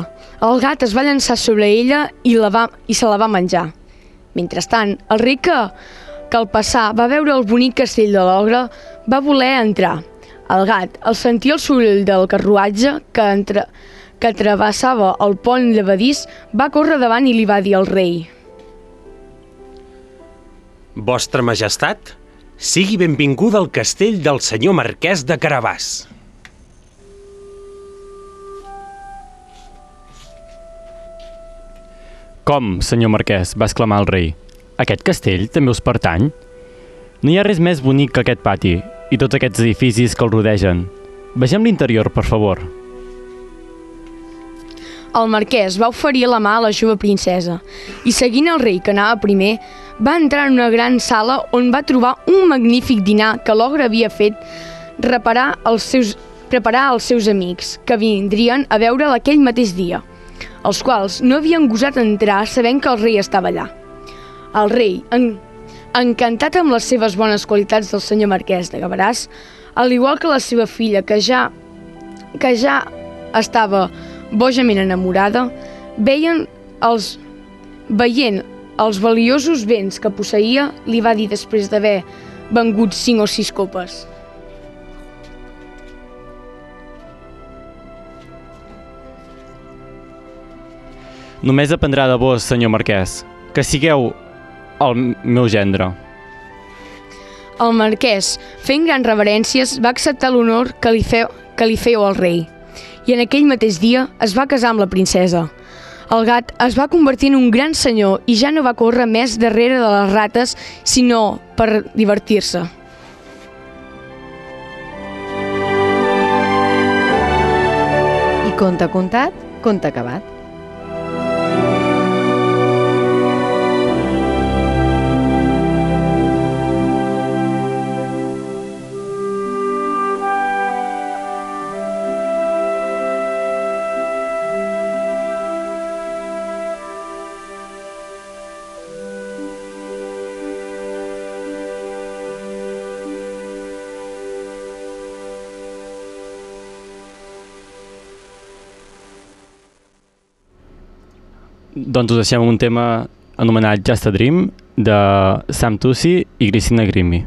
El gat es va llançar sobre ella i, la va, i se la va menjar. Mentrestant, el rei que, que al passar va veure el bonic castell de l'ogre va voler entrar. El gat, al sentir el soroll del carruatge que, entre, que travessava el pont llevadís, va córrer davant i li va dir al rei. Vostra Majestat, sigui benvinguda al castell del senyor marquès de Carabàs. Com, senyor marquès, va exclamar el rei. Aquest castell també us pertany? No hi ha res més bonic que aquest pati i tots aquests edificis que el rodegen. Vegem l'interior, per favor. El marquès va oferir la mà a la jove princesa i, seguint el rei que anava primer, va entrar en una gran sala on va trobar un magnífic dinar que l'ogre havia fet reparar els seus, preparar als seus amics, que vindrien a veure'l aquell mateix dia, els quals no havien gosat entrar sabent que el rei estava allà. El rei, en, encantat amb les seves bones qualitats del senyor marquès de Gavaràs, al igual que la seva filla, que ja, que ja estava bojament enamorada, veien els, veient els valiosos béns que posseïa, li va dir després d'haver vengut cinc o sis copes. Només dependrà de vos, senyor marquès, que sigueu el meu gendre. El marquès, fent grans reverències, va acceptar l'honor que, li feu, que li feu al rei i en aquell mateix dia es va casar amb la princesa. El gat es va convertir en un gran senyor i ja no va córrer més darrere de les rates, sinó per divertir-se. I conte contat, conte acabat. Doncs us deixem un tema anomenat Just a Dream de Sam Tussi i Cristina Grimmie.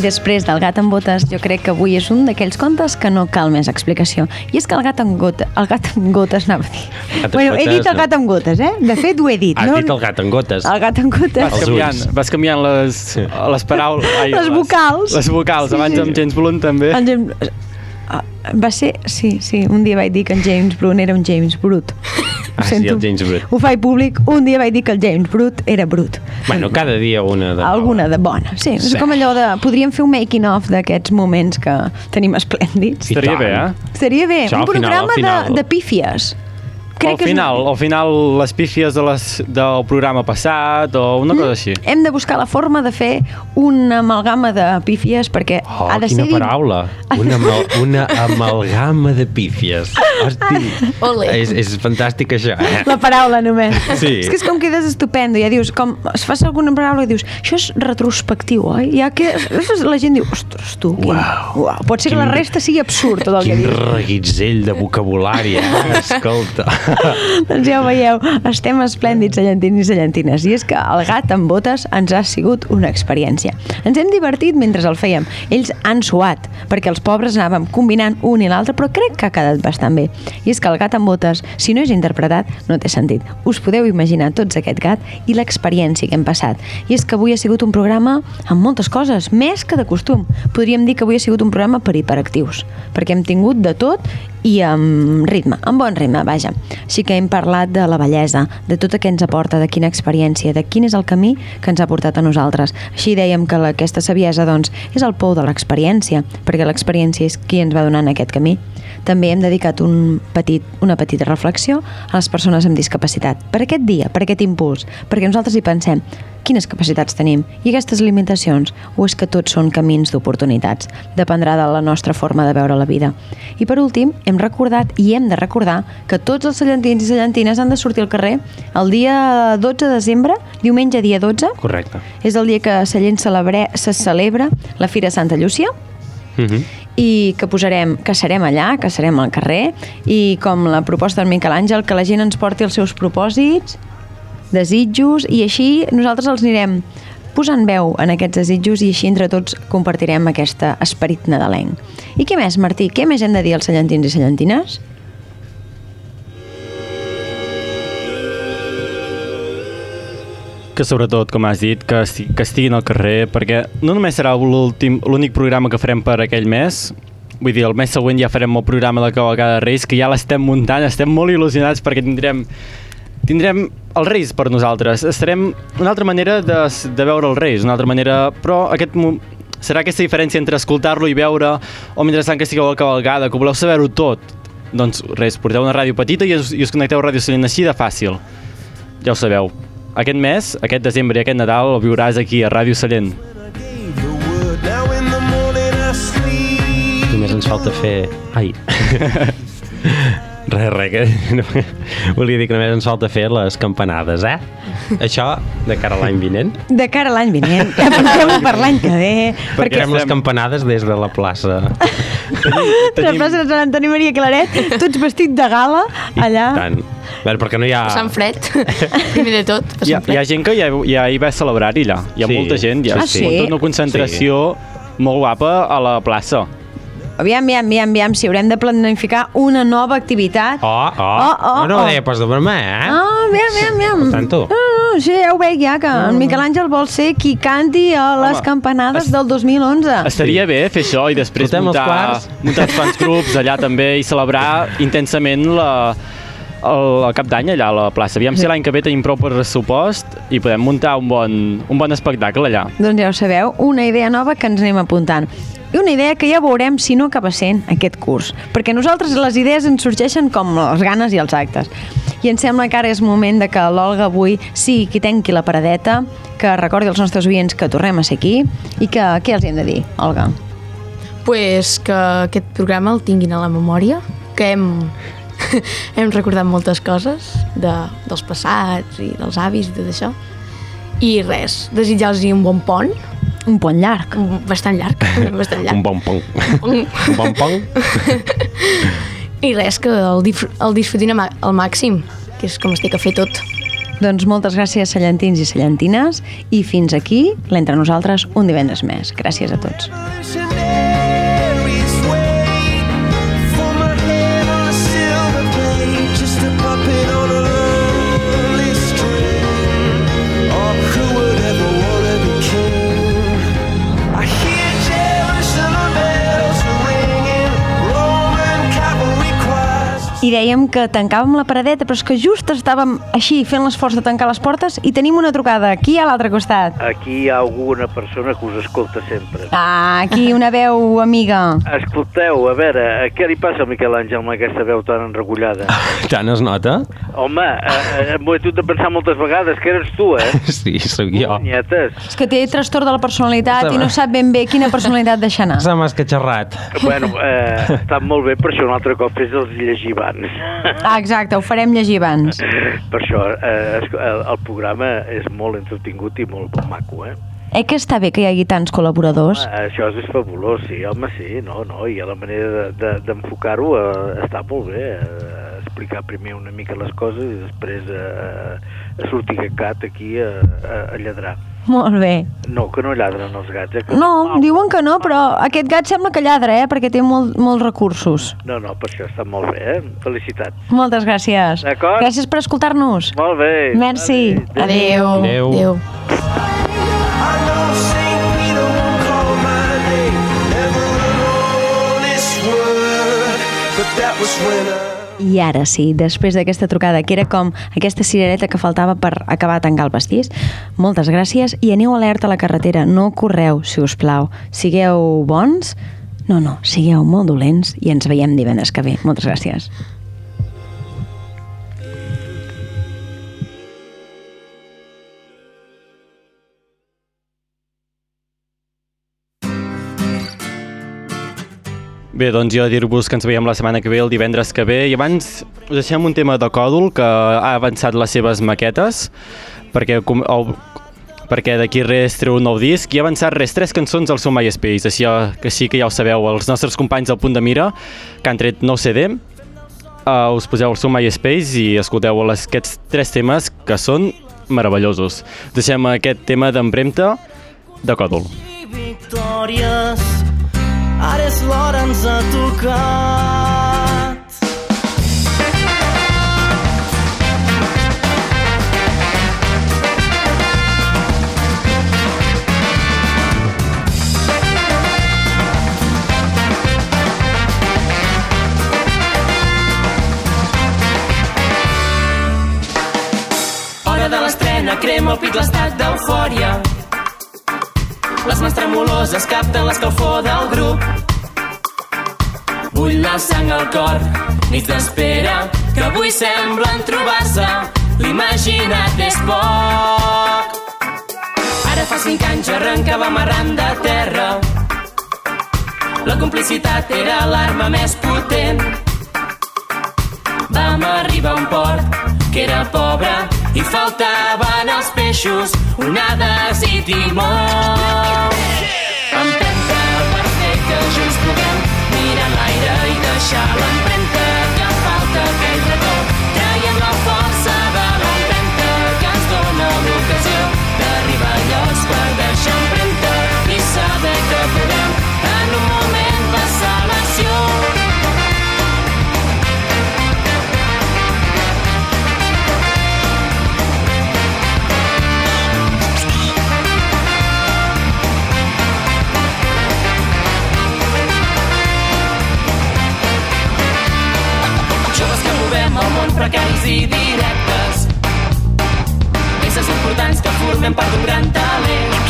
I després del gat amb botes, jo crec que avui és un d'aquells contes que no cal més explicació. I és que el gat amb, gota, el gat amb gotes, anava a dir. Gat amb bueno, he gotes, dit el gat amb gotes, eh? De fet, ho he dit. Has no? dit el gat en gotes. El gat amb gotes. Vas canviant, vas canviant les, les paraules... Ai, Les vocals. Les vocals, Sí, abans sí. amb James Blunt també. En James... Va ser... Sí, sí, un dia vaig dir que en James Blunt era un James Brut. Ah, sí, el James Brut. Ho faig públic. Un dia vaig dir que el James Brut era brut. Bueno, cada dia una de... Alguna de bona. Sí, és Sí. com allò de... Podríem fer un making-of d'aquests moments que tenim esplèndids. Estaria tant. bé, eh? Seria bé, Això, un final, programa al final. de, de pífies. Al que és- final, al final les pífies de les, del programa passat o una cosa així. Hem de buscar la forma de fer una amalgama de pífies perquè Oh, ha de quina ser... paraula. Una, amal una amalgama de pífies. Hosti, és, és fantàstic això, eh? La paraula només. Sí. És que és com quedes estupendo. Ja dius, com es fas alguna paraula i dius, això és retrospectiu, oi? Ja que la gent diu, ostres, tu, quin... Uau. Uau. Pot ser que la Quin- resta sigui absurd, tot el que Quin dius. reguitzell de vocabulari, eh? Escolta. doncs ja ho veieu, estem esplèndids cellentins i cellentines. I és que el gat amb botes ens ha sigut una experiència. Ens hem divertit mentre el fèiem. Ells han suat, perquè els pobres anàvem combinant un i l'altre, però crec que ha quedat bastant bé. I és que el gat amb botes, si no és interpretat, no té sentit. Us podeu imaginar tots aquest gat i l'experiència que hem passat. I és que avui ha sigut un programa amb moltes coses, més que de costum. Podríem dir que avui ha sigut un programa per hiperactius, perquè hem tingut de tot i amb ritme, amb bon ritme, vaja. Així que hem parlat de la bellesa, de tot que ens aporta, de quina experiència, de quin és el camí que ens ha portat a nosaltres. Així dèiem que aquesta saviesa, doncs, és el pou de l'experiència, perquè l'experiència és qui ens va donant aquest camí. També hem dedicat un petit, una petita reflexió a les persones amb discapacitat. Per aquest dia, per aquest impuls, perquè nosaltres hi pensem, quines capacitats tenim i aquestes limitacions, o és que tots són camins d'oportunitats. Dependrà de la nostra forma de veure la vida. I per últim, hem recordat i hem de recordar que tots els cellentins i cellentines han de sortir al carrer el dia 12 de desembre, diumenge dia 12, Correcte. és el dia que a Sallent celebre, se celebra la Fira Santa Llúcia, Uh -huh. i que posarem, que serem allà, que serem al carrer, i com la proposta del Miquel Àngel, que la gent ens porti els seus propòsits, desitjos, i així nosaltres els anirem posant veu en aquests desitjos i així entre tots compartirem aquest esperit nadalenc. I què més, Martí? Què més hem de dir als cellentins i cellentines? que sobretot, com has dit, que, esti- que estiguin al carrer, perquè no només serà l'únic programa que farem per aquell mes, vull dir, el mes següent ja farem el programa de Cavalcada de Reis, que ja l'estem muntant, estem molt il·lusionats perquè tindrem tindrem els Reis per nosaltres. Estarem una altra manera de, de veure els Reis, una altra manera, però aquest serà aquesta diferència entre escoltar-lo i veure o mentrestant que estigueu a la cavalgada, que voleu saber-ho tot. Doncs res, porteu una ràdio petita i us, i us connecteu a Ràdio Salent així de fàcil. Ja ho sabeu. Aquest mes, aquest desembre i aquest Nadal el viuràs aquí a Ràdio Sallent. Només ens falta fer... Ai. res, res, que... volia dir que només ens falta fer les campanades, eh? Això de cara a l'any vinent. De cara a l'any vinent, ja pensem per l'any que ve, Perquè perquè farem les campanades des de la plaça La plaça de Sant Antoni Maria Claret, tots vestits de gala, allà. Tant. A veure, perquè no hi ha... Passant fred, primer de tot, Hi ha, hi ha gent que ja, ja hi va celebrar-hi, allà. Hi ha Sí. molta gent, hi ha Ah, sí? tota una concentració molt guapa a la plaça. Aviam, aviam, aviam, aviam, si haurem de planificar una nova activitat. Oh, oh, Oh, oh, no, no oh. deia pas de broma, eh? Ah, aviam, aviam, aviam. Per tanto. No, no, sí, ja ho veig ja, que en Miquel Àngel vol ser qui canti a les Home, campanades del 2011. Estaria bé fer això i després els muntar, quarts. muntar uns quants grups allà també i celebrar intensament la, el, el cap d'any allà a la plaça. Aviam si l'any que ve tenim prou pressupost i podem muntar un bon, un bon espectacle allà. Doncs ja ho sabeu, una idea nova que ens anem apuntant. Una idea que ja veurem si no acaba sent aquest curs. Perquè nosaltres les idees ens sorgeixen com les ganes i els actes. I em sembla que ara és moment de que l'Olga avui sigui qui tenqui la paradeta, que recordi als nostres oients que tornem a ser aquí i que què els hem de dir, Olga? pues que aquest programa el tinguin a la memòria, que hem, hem recordat moltes coses de, dels passats i dels avis i tot això. I res, desitjar-los un bon pont, Un pont llarg. un- bastant llarg, bastant llarg. Un bon pong. Un bon pong. I res, que el, el disfrutin al màxim, que és com es té que fer tot. Doncs moltes gràcies, cellentins i cellentines, i fins aquí l'Entre Nosaltres un divendres més. Gràcies a tots. I dèiem que tancàvem la paradeta, però és que just estàvem així fent l'esforç de tancar les portes i tenim una trucada aquí a l'altre costat. Aquí hi ha alguna persona que us escolta sempre. Ah, aquí una veu amiga. Escolteu, a veure, eh, què li passa a Miquel Àngel amb aquesta veu tan enregullada? Tant es nota? Home, eh, eh, m'ho he de pensar moltes vegades que eres tu, eh? Sí, sóc jo. Nietes. És que té trastorn de la personalitat i no sap ben bé quina personalitat deixar anar. S'ha més que xerrat. Bueno, eh, està molt bé, per això un altre cop fes els llegir abans. Ah, exacte, ho farem llegir abans. per això eh, el, el programa és molt entretingut i molt maco, eh? Eh que està bé que hi hagi tants col·laboradors? Ah, Això és fabulós, sí, home, sí, no, no, i a la manera de- de- d'enfocar-ho de, eh, està molt bé, eh, explicar primer una mica les coses i després eh, a sortir aquest gat aquí a, a, a lladrar. Molt bé. No, que no lladren els gats, eh? Que... No, diuen que no, però aquest gat sembla que lladra, eh? Perquè té molt, molts recursos. No, no, per això està molt bé, eh? Felicitats. Moltes gràcies. D'acord. Gràcies per escoltar-nos. Molt bé. Merci. Adéu. Adéu. Adéu. But that was when I... I ara sí, després d'aquesta trucada, que era com aquesta cirereta que faltava per acabar de tancar el pastís, moltes gràcies i aneu alerta a la carretera, no correu, si us plau. Sigueu bons? No, no, sigueu molt dolents i ens veiem divendres que ve. Moltes gràcies. Bé, doncs jo dir-vos que ens veiem la setmana que ve, el divendres que ve, i abans us deixem un tema de Còdol, que ha avançat les seves maquetes, perquè, perquè d'aquí res treu un nou disc, i ha avançat res tres cançons al seu MySpace, així que sí que ja ho sabeu, els nostres companys del Punt de Mira, que han tret nou CD, uh, us poseu al seu MySpace i escolteu les, aquests tres temes que són meravellosos. Deixem aquest tema d'empremta de Còdol. victòries ara és l'hora ens ha tocat Hora de l'estrena, crema el pit l'estat d'eufòria. Les mans tremoloses capten l'escalfor del grup. Bull la sang al cor, nits d'espera, que avui semblen trobar-se. L'imaginat és poc. Ara fa cinc anys arrencàvem arran de terra. La complicitat era l'arma més potent. Vam arribar a un port que era pobre i faltaven els peixos, onades i timó. Empenta per fer que junts puguem mirar deixar l'empremta que falta aquell precaris i directes. Peces importants que formem part d'un gran talent.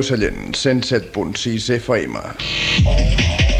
Ràdio Sallent, 107.6 FM.